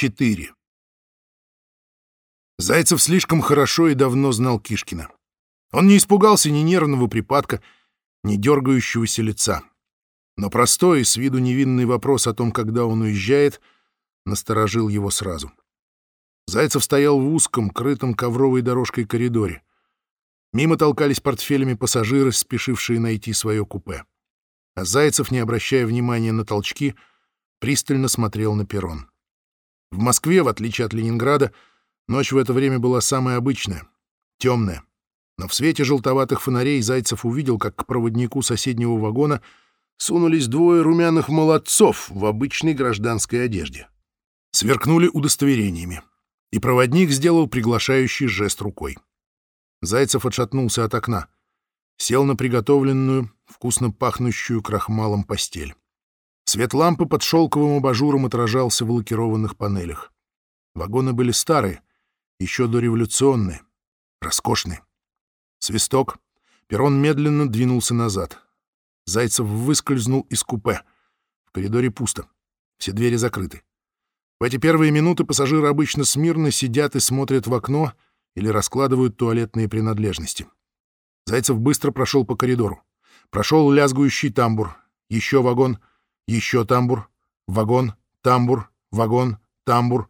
4. Зайцев слишком хорошо и давно знал Кишкина. Он не испугался ни нервного припадка, ни дергающегося лица. Но простой и с виду невинный вопрос о том, когда он уезжает, насторожил его сразу. Зайцев стоял в узком, крытом ковровой дорожкой коридоре. Мимо толкались портфелями пассажиры, спешившие найти свое купе. А Зайцев, не обращая внимания на толчки, пристально смотрел на перрон. В Москве, в отличие от Ленинграда, ночь в это время была самая обычная, темная. Но в свете желтоватых фонарей Зайцев увидел, как к проводнику соседнего вагона сунулись двое румяных молодцов в обычной гражданской одежде. Сверкнули удостоверениями, и проводник сделал приглашающий жест рукой. Зайцев отшатнулся от окна, сел на приготовленную, вкусно пахнущую крахмалом постель. Свет лампы под шелковым абажуром отражался в лакированных панелях. Вагоны были старые, еще дореволюционные, роскошные. Свисток. Перрон медленно двинулся назад. Зайцев выскользнул из купе. В коридоре пусто. Все двери закрыты. В эти первые минуты пассажиры обычно смирно сидят и смотрят в окно или раскладывают туалетные принадлежности. Зайцев быстро прошел по коридору. Прошел лязгующий тамбур. Еще вагон — еще тамбур, вагон, тамбур, вагон, тамбур.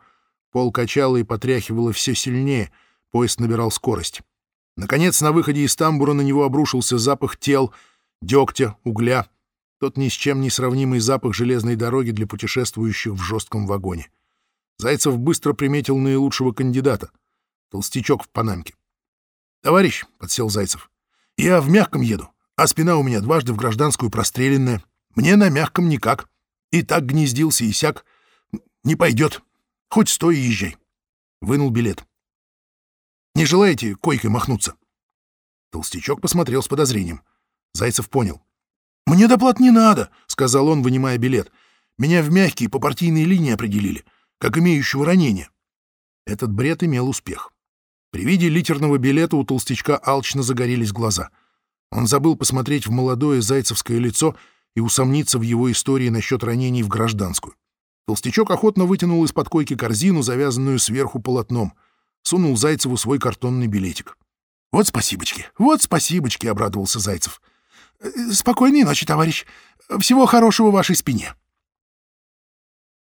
Пол качало и потряхивало все сильнее, поезд набирал скорость. Наконец, на выходе из тамбура на него обрушился запах тел, дегтя, угля. Тот ни с чем не сравнимый запах железной дороги для путешествующих в жестком вагоне. Зайцев быстро приметил наилучшего кандидата — толстячок в панамке. «Товарищ», — подсел Зайцев, — «я в мягком еду, а спина у меня дважды в гражданскую простреленная. Мне на мягком никак. И так гнездился, и сяк. Не пойдет. Хоть стой и езжай. Вынул билет. Не желаете койкой махнуться? Толстячок посмотрел с подозрением. Зайцев понял. «Мне доплат не надо», — сказал он, вынимая билет. «Меня в мягкие по партийной линии определили, как имеющего ранения». Этот бред имел успех. При виде литерного билета у толстячка алчно загорелись глаза. Он забыл посмотреть в молодое зайцевское лицо и усомниться в его истории насчет ранений в гражданскую. Толстячок охотно вытянул из-под койки корзину, завязанную сверху полотном, сунул Зайцеву свой картонный билетик. «Вот спасибочки, вот спасибочки», — обрадовался Зайцев. «Э, «Спокойной ночи, товарищ. Всего хорошего вашей спине».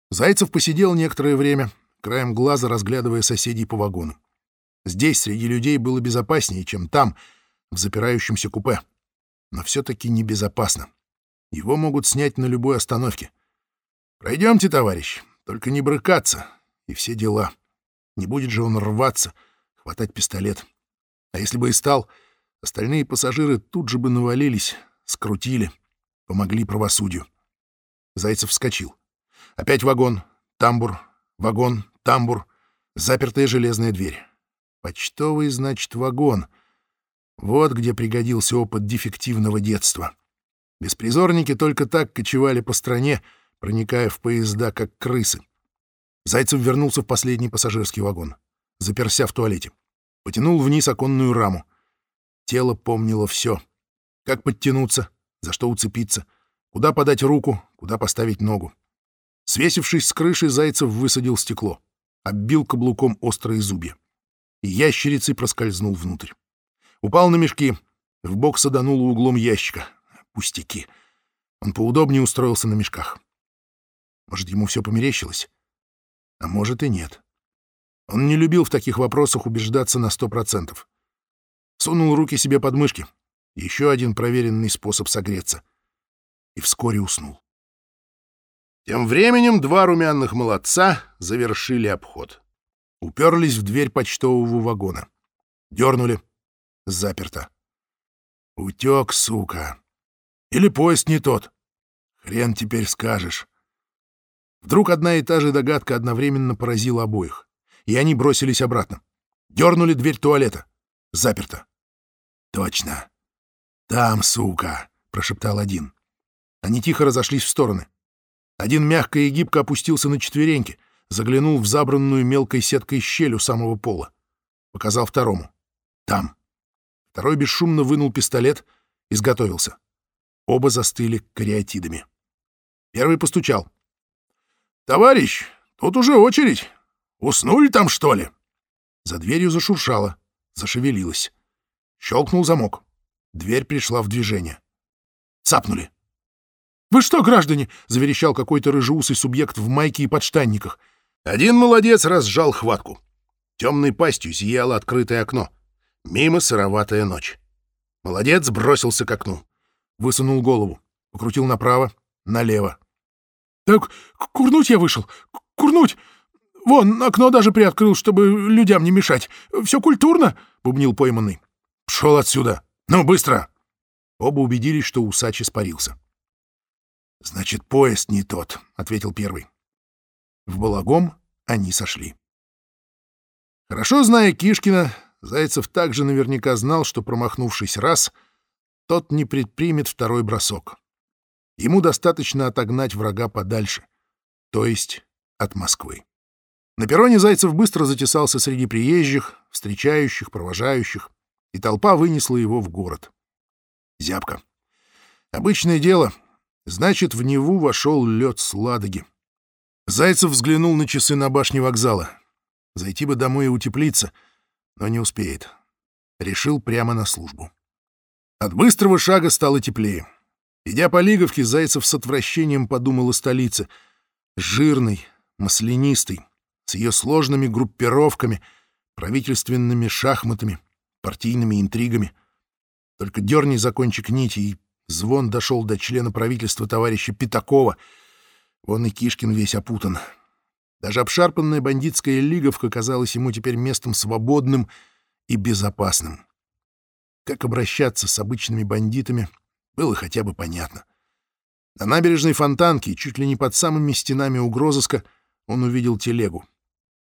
Зайцев посидел некоторое время, краем глаза разглядывая соседей по вагону. Здесь среди людей было безопаснее, чем там, в запирающемся купе. Но все-таки небезопасно. Его могут снять на любой остановке. Пройдемте, товарищ, только не брыкаться и все дела. Не будет же он рваться, хватать пистолет. А если бы и стал, остальные пассажиры тут же бы навалились, скрутили, помогли правосудию. Зайцев вскочил. Опять вагон, тамбур, вагон, тамбур, запертая железная дверь. Почтовый, значит, вагон. Вот где пригодился опыт дефективного детства. Беспризорники только так кочевали по стране, проникая в поезда, как крысы. Зайцев вернулся в последний пассажирский вагон, заперся в туалете. Потянул вниз оконную раму. Тело помнило все. Как подтянуться, за что уцепиться, куда подать руку, куда поставить ногу. Свесившись с крыши, Зайцев высадил стекло, оббил каблуком острые зубья. И ящерицей проскользнул внутрь. Упал на мешки, в бок садануло углом ящика, Пустяки. Он поудобнее устроился на мешках. Может, ему все померещилось? А может и нет. Он не любил в таких вопросах убеждаться на сто процентов. Сунул руки себе под мышки. Еще один проверенный способ согреться. И вскоре уснул. Тем временем два румяных молодца завершили обход. Уперлись в дверь почтового вагона. Дернули. Заперто. Утек, сука. Или поезд не тот? Хрен теперь скажешь. Вдруг одна и та же догадка одновременно поразила обоих, и они бросились обратно. Дернули дверь туалета. Заперто. Точно. Там, сука, прошептал один. Они тихо разошлись в стороны. Один мягко и гибко опустился на четвереньки, заглянул в забранную мелкой сеткой щель у самого пола. Показал второму. Там. Второй бесшумно вынул пистолет, изготовился. Оба застыли кариатидами. Первый постучал. «Товарищ, тут уже очередь. Уснули там, что ли?» За дверью зашуршало, зашевелилось. Щелкнул замок. Дверь пришла в движение. Цапнули. «Вы что, граждане?» — заверещал какой-то рыжеусый субъект в майке и подштанниках. Один молодец разжал хватку. Темной пастью зияло открытое окно. Мимо сыроватая ночь. Молодец бросился к окну. Высунул голову. Покрутил направо, налево. «Так курнуть я вышел! Курнуть! Вон, окно даже приоткрыл, чтобы людям не мешать. Все культурно!» — бубнил пойманный. «Пшел отсюда! Ну, быстро!» Оба убедились, что усач испарился. «Значит, поезд не тот», — ответил первый. В балагом они сошли. Хорошо зная Кишкина, Зайцев также наверняка знал, что, промахнувшись раз, тот не предпримет второй бросок. Ему достаточно отогнать врага подальше, то есть от Москвы. На перроне Зайцев быстро затесался среди приезжих, встречающих, провожающих, и толпа вынесла его в город. Зябко. Обычное дело. Значит, в Неву вошел лед с Ладоги. Зайцев взглянул на часы на башне вокзала. Зайти бы домой и утеплиться, но не успеет. Решил прямо на службу. От быстрого шага стало теплее. Идя по Лиговке, Зайцев с отвращением подумал о столице. Жирной, маслянистой, с ее сложными группировками, правительственными шахматами, партийными интригами. Только дерни за кончик нити, и звон дошел до члена правительства товарища Пятакова — Вон и Кишкин весь опутан. Даже обшарпанная бандитская лиговка казалась ему теперь местом свободным и безопасным. Как обращаться с обычными бандитами, было хотя бы понятно. На набережной Фонтанки, чуть ли не под самыми стенами угрозыска, он увидел телегу.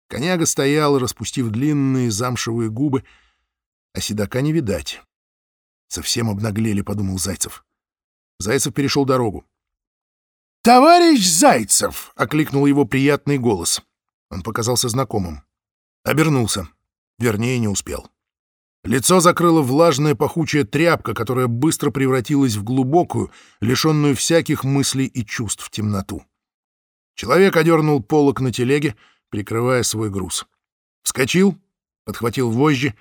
Коняга стоял, распустив длинные замшевые губы, а седока не видать. Совсем обнаглели, — подумал Зайцев. Зайцев перешел дорогу. «Товарищ Зайцев!» — окликнул его приятный голос. Он показался знакомым. Обернулся. Вернее, не успел. Лицо закрыла влажная пахучая тряпка, которая быстро превратилась в глубокую, лишенную всяких мыслей и чувств темноту. Человек одернул полок на телеге, прикрывая свой груз. Вскочил, подхватил вожжи,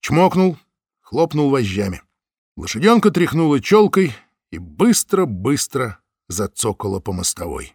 чмокнул, хлопнул вожжами. Лошаденка тряхнула челкой и быстро-быстро зацокала по мостовой.